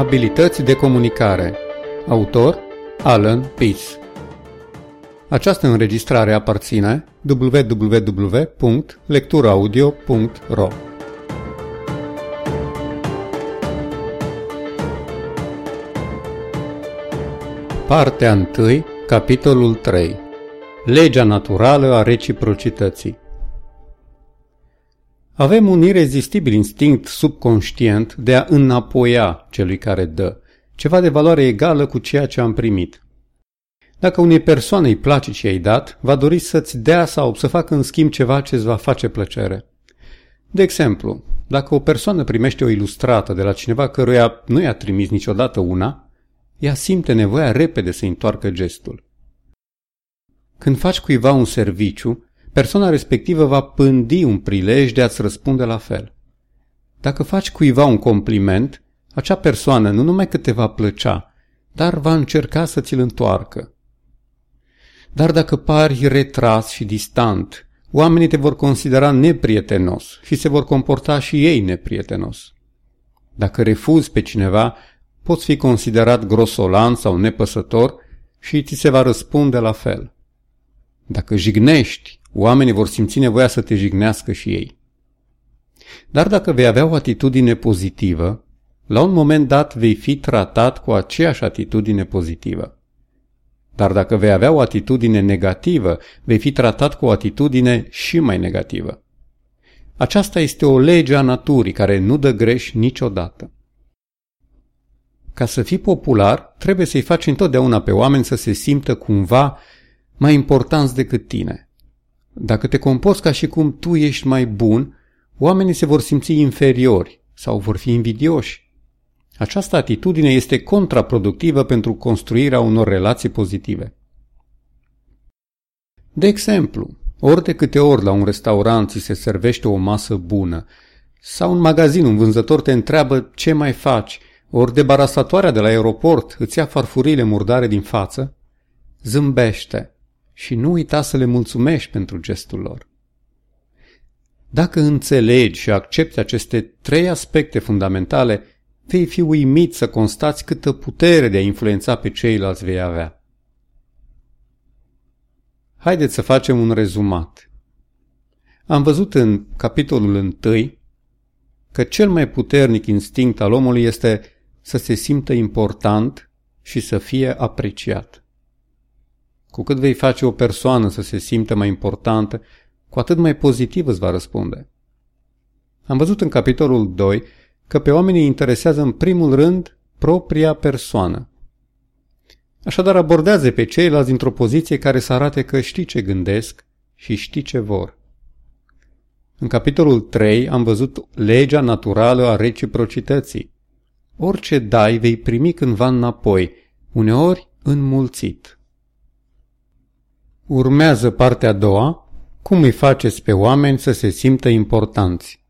Abilități de comunicare. Autor Alan Peace Această înregistrare aparține www.lecturaudio.ro Partea 1, capitolul 3 Legea naturală a reciprocității avem un irezistibil instinct subconștient de a înapoia celui care dă, ceva de valoare egală cu ceea ce am primit. Dacă unei persoane îi place ce ai dat, va dori să-ți dea sau să facă în schimb ceva ce îți va face plăcere. De exemplu, dacă o persoană primește o ilustrată de la cineva căruia nu i-a trimis niciodată una, ea simte nevoia repede să întoarcă gestul. Când faci cuiva un serviciu, persoana respectivă va pândi un prilej de a-ți răspunde la fel. Dacă faci cuiva un compliment, acea persoană nu numai că te va plăcea, dar va încerca să ți-l întoarcă. Dar dacă pari retras și distant, oamenii te vor considera neprietenos și se vor comporta și ei neprietenos. Dacă refuzi pe cineva, poți fi considerat grosolan sau nepăsător și ți se va răspunde la fel. Dacă jignești, Oamenii vor simți nevoia să te jignească și ei. Dar dacă vei avea o atitudine pozitivă, la un moment dat vei fi tratat cu aceeași atitudine pozitivă. Dar dacă vei avea o atitudine negativă, vei fi tratat cu o atitudine și mai negativă. Aceasta este o lege a naturii care nu dă greș niciodată. Ca să fii popular, trebuie să-i faci întotdeauna pe oameni să se simtă cumva mai importanți decât tine – dacă te comporți ca și cum tu ești mai bun, oamenii se vor simți inferiori sau vor fi invidioși. Această atitudine este contraproductivă pentru construirea unor relații pozitive. De exemplu, ori de câte ori la un restaurant ți se servește o masă bună, sau în magazin un vânzător te întreabă ce mai faci, ori debarasatoarea de la aeroport îți ia farfurile murdare din față, zâmbește și nu uita să le mulțumești pentru gestul lor. Dacă înțelegi și accepti aceste trei aspecte fundamentale, vei fi uimit să constați câtă putere de a influența pe ceilalți vei avea. Haideți să facem un rezumat. Am văzut în capitolul 1 că cel mai puternic instinct al omului este să se simtă important și să fie apreciat. Cu cât vei face o persoană să se simtă mai importantă, cu atât mai pozitiv îți va răspunde. Am văzut în capitolul 2 că pe oamenii interesează în primul rând propria persoană. Așadar abordează pe ceilalți dintr-o poziție care să arate că știi ce gândesc și știi ce vor. În capitolul 3 am văzut legea naturală a reciprocității. Orice dai vei primi cândva înapoi, uneori înmulțit. Urmează partea a doua, cum îi faceți pe oameni să se simtă importanți.